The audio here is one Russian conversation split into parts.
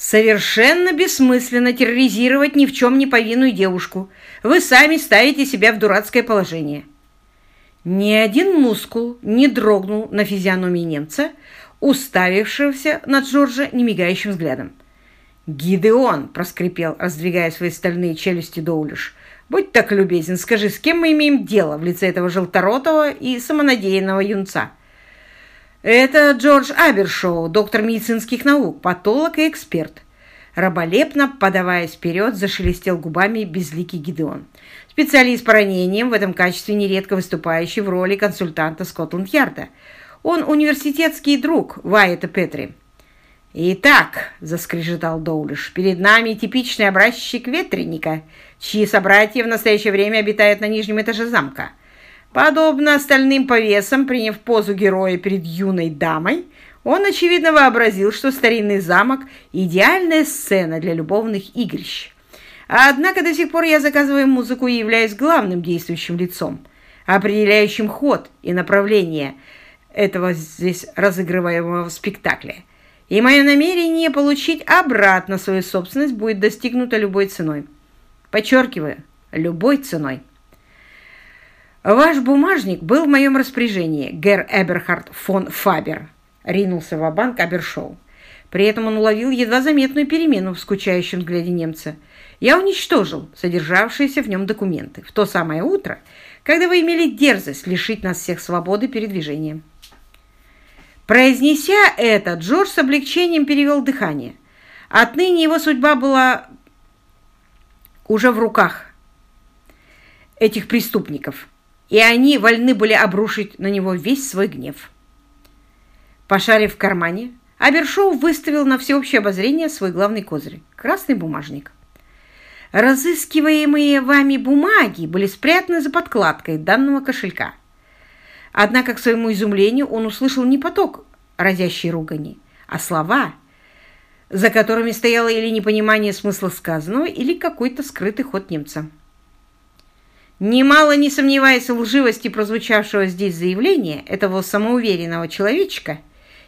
Совершенно бессмысленно терроризировать ни в чем не повинную девушку. Вы сами ставите себя в дурацкое положение. Ни один мускул не дрогнул на физиономии немца, уставившегося на Джорджа немигающим взглядом. «Гидеон!» — проскрипел, раздвигая свои стальные челюсти Доулиш. «Будь так любезен, скажи, с кем мы имеем дело в лице этого желторотого и самонадеянного юнца?» «Это Джордж Абершоу, доктор медицинских наук, патолог и эксперт». Раболепно, подаваясь вперед, зашелестел губами безликий Гидеон. Специалист по ранениям, в этом качестве нередко выступающий в роли консультанта Скотланд-Ярда. Он университетский друг Вайета Петри. «Итак», — заскрежетал Доулиш, — «перед нами типичный образчик ветренника, чьи собратья в настоящее время обитают на нижнем этаже замка. Подобно остальным повесам, приняв позу героя перед юной дамой, он, очевидно, вообразил, что старинный замок – идеальная сцена для любовных игрищ. Однако до сих пор я заказываю музыку и являюсь главным действующим лицом, определяющим ход и направление этого здесь разыгрываемого спектакля – и мое намерение получить обратно свою собственность будет достигнуто любой ценой. Подчеркиваю, любой ценой. «Ваш бумажник был в моем распоряжении, гер Эберхард фон Фабер», — ринулся в банк Абершоу. При этом он уловил едва заметную перемену в скучающем взгляде немца. «Я уничтожил содержавшиеся в нем документы в то самое утро, когда вы имели дерзость лишить нас всех свободы передвижения». Произнеся это, Джордж с облегчением перевел дыхание. Отныне его судьба была уже в руках этих преступников, и они вольны были обрушить на него весь свой гнев. Пошарив в кармане, Абершоу выставил на всеобщее обозрение свой главный козырь – красный бумажник. Разыскиваемые вами бумаги были спрятаны за подкладкой данного кошелька. Однако, к своему изумлению, он услышал не поток разящей ругани, а слова, за которыми стояло или непонимание смысла сказанного, или какой-то скрытый ход немца. Немало не сомневаясь в лживости прозвучавшего здесь заявления этого самоуверенного человечка,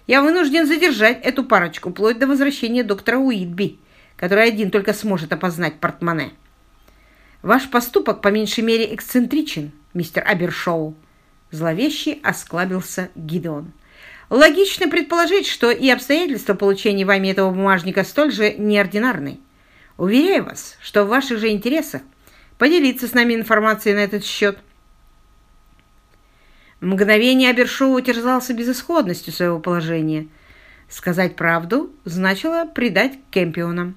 я вынужден задержать эту парочку вплоть до возвращения доктора Уитби, который один только сможет опознать портмоне. Ваш поступок по меньшей мере эксцентричен, мистер Абершоу, Зловещий осклабился Гидеон. Логично предположить, что и обстоятельства получения вами этого бумажника столь же неординарны. Уверяю вас, что в ваших же интересах поделиться с нами информацией на этот счет. Мгновение Абершоу терзался безысходностью своего положения. Сказать правду значило предать Кемпионам.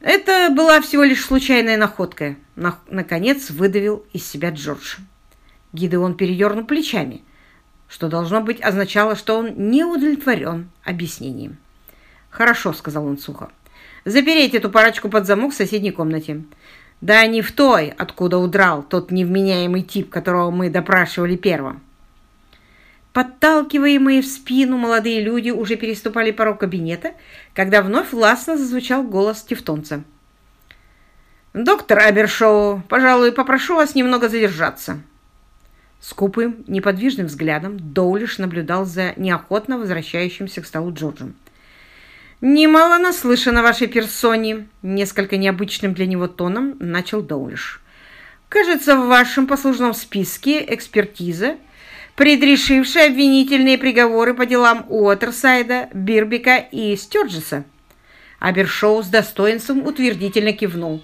Это была всего лишь случайная находка, наконец выдавил из себя Джордж. Гидеон передернул плечами, что должно быть означало, что он не удовлетворен объяснением. «Хорошо», — сказал он сухо. «Запереть эту парочку под замок в соседней комнате. Да не в той, откуда удрал тот невменяемый тип, которого мы допрашивали первым». Подталкиваемые в спину молодые люди уже переступали порог кабинета, когда вновь властно зазвучал голос тевтонца. «Доктор Абершоу, пожалуй, попрошу вас немного задержаться». Скупым, неподвижным взглядом Доулиш наблюдал за неохотно возвращающимся к столу Джорджем. «Немало наслышан о вашей персоне», — несколько необычным для него тоном начал Доулиш. «Кажется, в вашем послужном списке экспертиза, предрешившая обвинительные приговоры по делам Уотерсайда, Бирбика и Стёрджеса». Абершоу с достоинством утвердительно кивнул.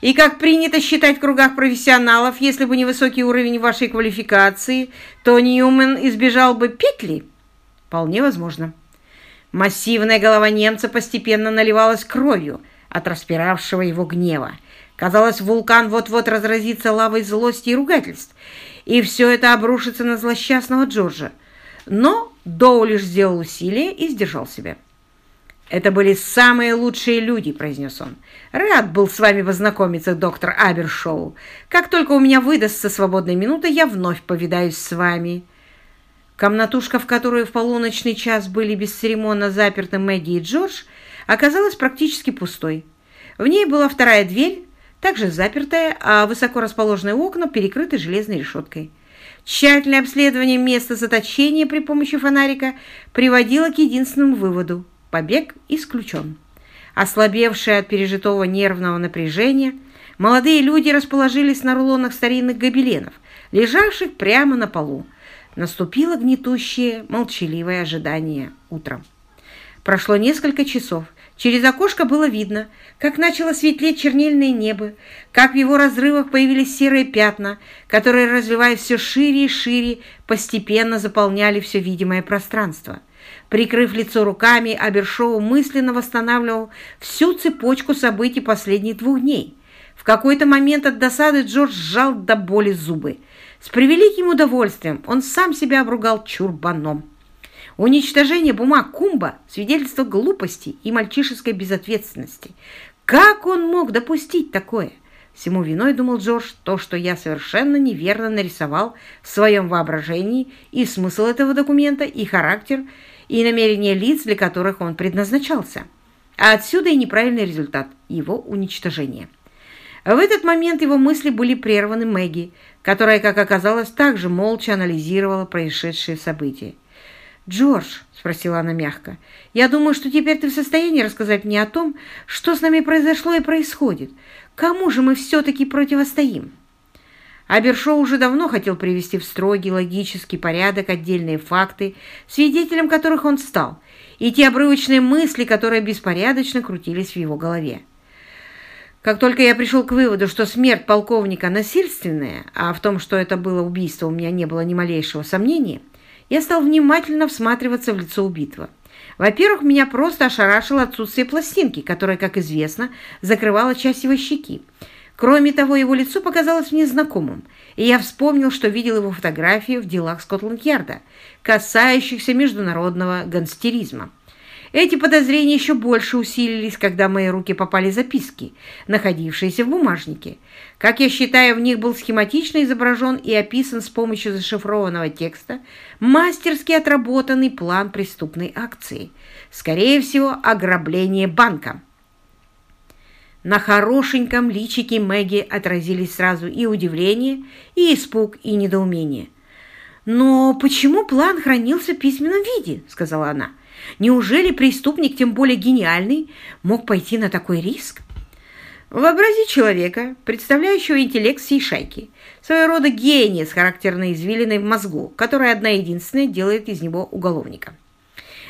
И как принято считать в кругах профессионалов, если бы не высокий уровень вашей квалификации, то Ньюмен избежал бы петли? Вполне возможно. Массивная голова немца постепенно наливалась кровью от распиравшего его гнева. Казалось, вулкан вот-вот разразится лавой злости и ругательств, и все это обрушится на злосчастного Джорджа. Но Доу лишь сделал усилие и сдержал себя. «Это были самые лучшие люди», — произнес он. «Рад был с вами познакомиться, доктор Абершоу. Как только у меня выдастся свободная минута, я вновь повидаюсь с вами». Комнатушка, в которую в полуночный час были бесцеремонно заперты Мэгги и Джордж, оказалась практически пустой. В ней была вторая дверь, также запертая, а высоко расположенные окна перекрыты железной решеткой. Тщательное обследование места заточения при помощи фонарика приводило к единственному выводу – Побег исключен. Ослабевшие от пережитого нервного напряжения, молодые люди расположились на рулонах старинных гобеленов, лежавших прямо на полу. Наступило гнетущее, молчаливое ожидание утром. Прошло несколько часов. Через окошко было видно, как начало светлеть чернильное небо, как в его разрывах появились серые пятна, которые, развиваясь все шире и шире, постепенно заполняли все видимое пространство. Прикрыв лицо руками, Абершоу мысленно восстанавливал всю цепочку событий последних двух дней. В какой-то момент от досады Джордж сжал до боли зубы. С превеликим удовольствием он сам себя обругал чурбаном. Уничтожение бумаг Кумба – свидетельство глупости и мальчишеской безответственности. Как он мог допустить такое? Всему виной, думал Джордж, то, что я совершенно неверно нарисовал в своем воображении и смысл этого документа, и характер, и намерения лиц, для которых он предназначался. А отсюда и неправильный результат – его уничтожения. В этот момент его мысли были прерваны Мэгги, которая, как оказалось, также молча анализировала происшедшие события. «Джордж», — спросила она мягко, — «я думаю, что теперь ты в состоянии рассказать мне о том, что с нами произошло и происходит. Кому же мы все-таки противостоим?» Абершоу уже давно хотел привести в строгий логический порядок отдельные факты, свидетелем которых он стал, и те обрывочные мысли, которые беспорядочно крутились в его голове. Как только я пришел к выводу, что смерть полковника насильственная, а в том, что это было убийство, у меня не было ни малейшего сомнения, я стал внимательно всматриваться в лицо убитого. Во-первых, меня просто ошарашило отсутствие пластинки, которая, как известно, закрывала часть его щеки. Кроме того, его лицо показалось мне знакомым, и я вспомнил, что видел его фотографию в делах Скотланд-Ярда, касающихся международного гангстеризма. Эти подозрения еще больше усилились, когда в мои руки попали записки, находившиеся в бумажнике. Как я считаю, в них был схематично изображен и описан с помощью зашифрованного текста мастерски отработанный план преступной акции. Скорее всего, ограбление банка. На хорошеньком личике Мэгги отразились сразу и удивление, и испуг, и недоумение. «Но почему план хранился в письменном виде?» — сказала она. Неужели преступник, тем более гениальный, мог пойти на такой риск? Вообрази человека, представляющего интеллект всей шайки, своего рода гения с характерной извилиной в мозгу, которая одна единственная делает из него уголовника.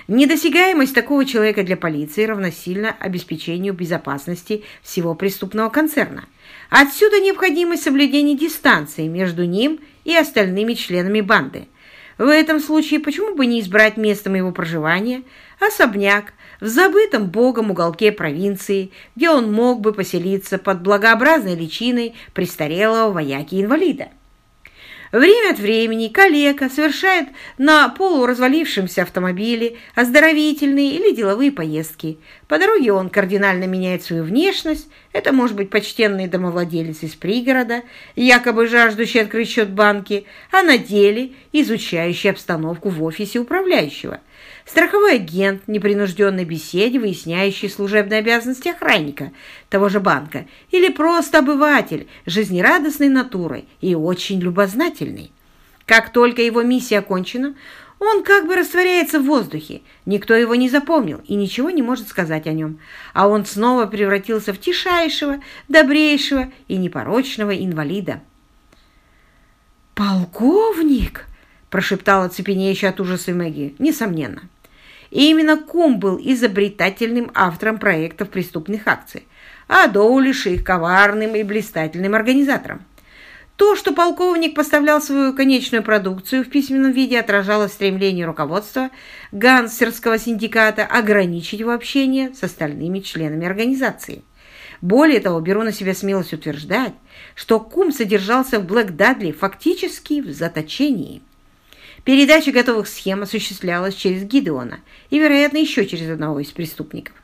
Недосягаемость такого человека для полиции равносильно обеспечению безопасности всего преступного концерна. Отсюда необходимость соблюдения дистанции между ним и остальными членами банды – в этом случае почему бы не избрать местом его проживания особняк в забытом богом уголке провинции, где он мог бы поселиться под благообразной личиной престарелого вояки-инвалида? Время от времени калека совершает на полуразвалившемся автомобиле оздоровительные или деловые поездки. По дороге он кардинально меняет свою внешность. Это может быть почтенный домовладелец из пригорода, якобы жаждущий открыть счет банки, а на деле изучающий обстановку в офисе управляющего – страховой агент непринужденной беседе, выясняющий служебные обязанности охранника того же банка, или просто обыватель, жизнерадостной натурой и очень любознательный. Как только его миссия окончена, он как бы растворяется в воздухе, никто его не запомнил и ничего не может сказать о нем, а он снова превратился в тишайшего, добрейшего и непорочного инвалида. «Полковник!» прошептала цепенеющая от ужаса Мэгги. «Несомненно». И именно Кум был изобретательным автором проектов преступных акций, а Доулиш их коварным и блистательным организатором. То, что полковник поставлял свою конечную продукцию в письменном виде, отражало стремление руководства гангстерского синдиката ограничить его общение с остальными членами организации. Более того, беру на себя смелость утверждать, что Кум содержался в Блэк Дадли фактически в заточении. Передача готовых схем осуществлялась через Гидеона и, вероятно, еще через одного из преступников.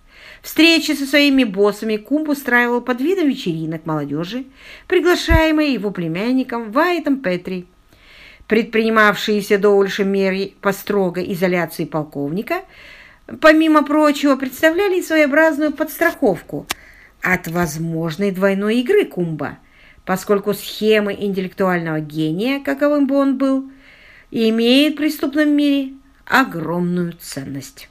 Встречи со своими боссами Кумб устраивал под видом вечеринок молодежи, приглашаемой его племянником Вайтом Петри. Предпринимавшиеся до Ольши меры по строгой изоляции полковника, помимо прочего, представляли своеобразную подстраховку от возможной двойной игры Кумба, поскольку схемы интеллектуального гения, каковым бы он был, имеет в преступном мире огромную ценность.